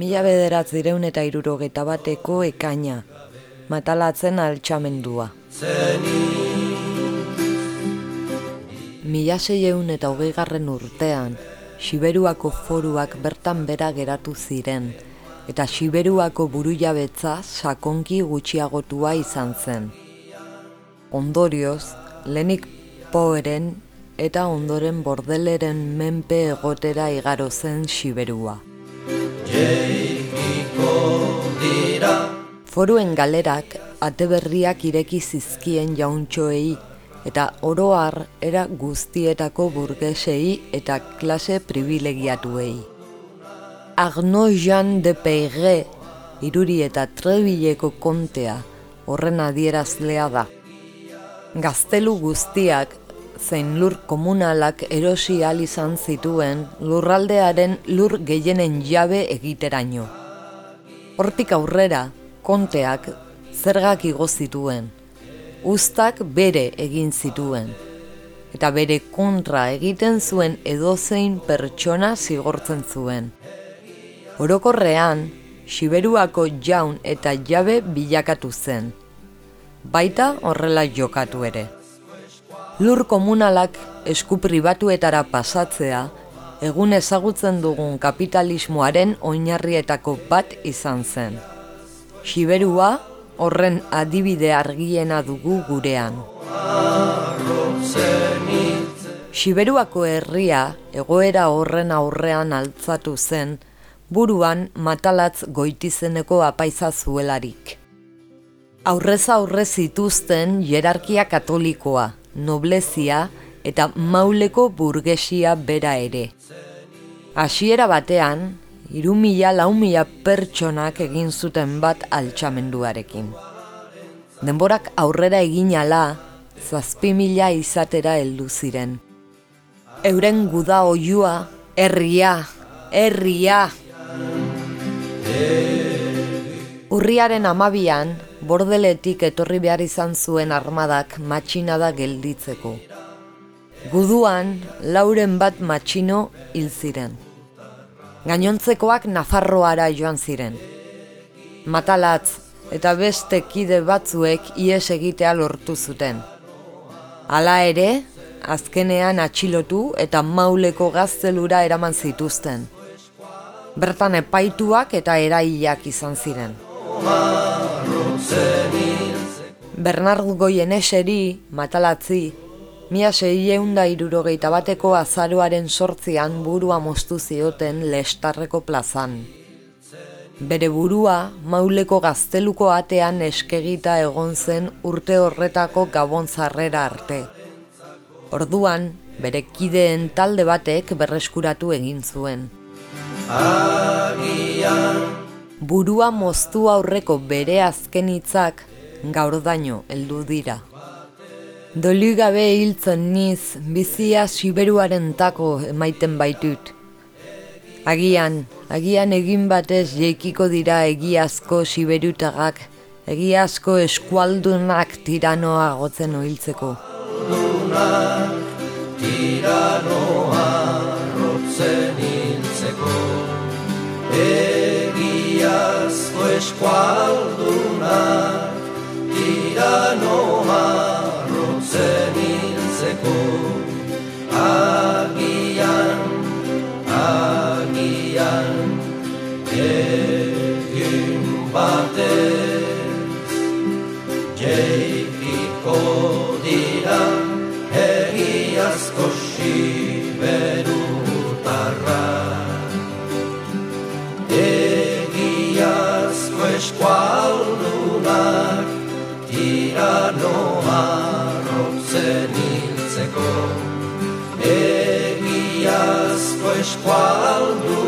Mila bederatz eta irurogeita bateko ekaina, matalatzen altxamendua. Mila seieun eta hogei urtean, Siberuako foruak bertan bera geratu ziren, eta Siberuako buru jabetza sakonki gutxiagotua izan zen. Ondorioz, lenik poeren eta ondoren bordeleren menpe egotera igaro zen Siberua. Foruen galerak ateberriak ireki zizkien jauntxoei eta oroar era guztietako burgesei eta klase privilegiatuei. Arno Jean de Peire, iruri eta trebileko kontea, horren adierazlea da. Gaztelu guztiak, zein lur komunalak erosi izan zituen lurraldearen lur gehienen jabe egiteraino. Hortik aurrera, konteak zergak igo zituen, ustak bere egin zituen, eta bere kontra egiten zuen edozein pertsona zigortzen zuen. Orokorrean, Siberuako jaun eta jabe bilakatu zen. Baita horrela jokatu ere. Lur komunalak esku pribatuetara pasatzea, egun ezagutzen dugun kapitalismoaren oinarrietako bat izan zen. Siberua horren adibide argiena dugu gurean. Siberuako herria egoera horren aurrean altzatu zen, buruan matalatz goitizeneko apaiza zuelarik. Aurrez aurre zituzten jerarkia katolikoa, noblezia eta mauleko burgesia bera ere. Hasiera batean, iru mila lau mila pertsonak egin zuten bat altxamenduarekin. Denborak aurrera egin ala, zazpi mila izatera heldu ziren. Euren guda oiua, herria, herria! Urriaren amabian, bordeletik etorri behar izan zuen armadak matxinada gelditzeko. Guduan, lauren bat matxino hil ziren. Gainontzekoak Nafarroara joan ziren. Matalatz eta beste kide batzuek ies egitea lortu zuten. Hala ere, azkenean atxilotu eta mauleko gaztelura eraman zituzten bertan epaituak eta erailak izan ziren. Bernard Goyen eseri, matalatzi, mia seieunda irurogeita bateko azaroaren sortzian burua moztu zioten lestarreko plazan. Bere burua mauleko gazteluko atean eskegita egon zen urte horretako gabon zarrera arte. Orduan, bere kideen talde batek berreskuratu egin zuen agian Burua moztu aurreko bere azken hitzak gaur daño heldu dira. Doli gabe hiltzen niz bizia siberuaren tako emaiten baitut. Agian, agian egin batez jeikiko dira egiazko siberutagak, egiazko eskualdunak tiranoa gotzen oiltzeko. Tiranoa rotzen egiazko eskualdunak tirano marrotzen hiltzeko. Agian, agian egin batez tirano marrotzen hiltzeko egiazko eskualdunak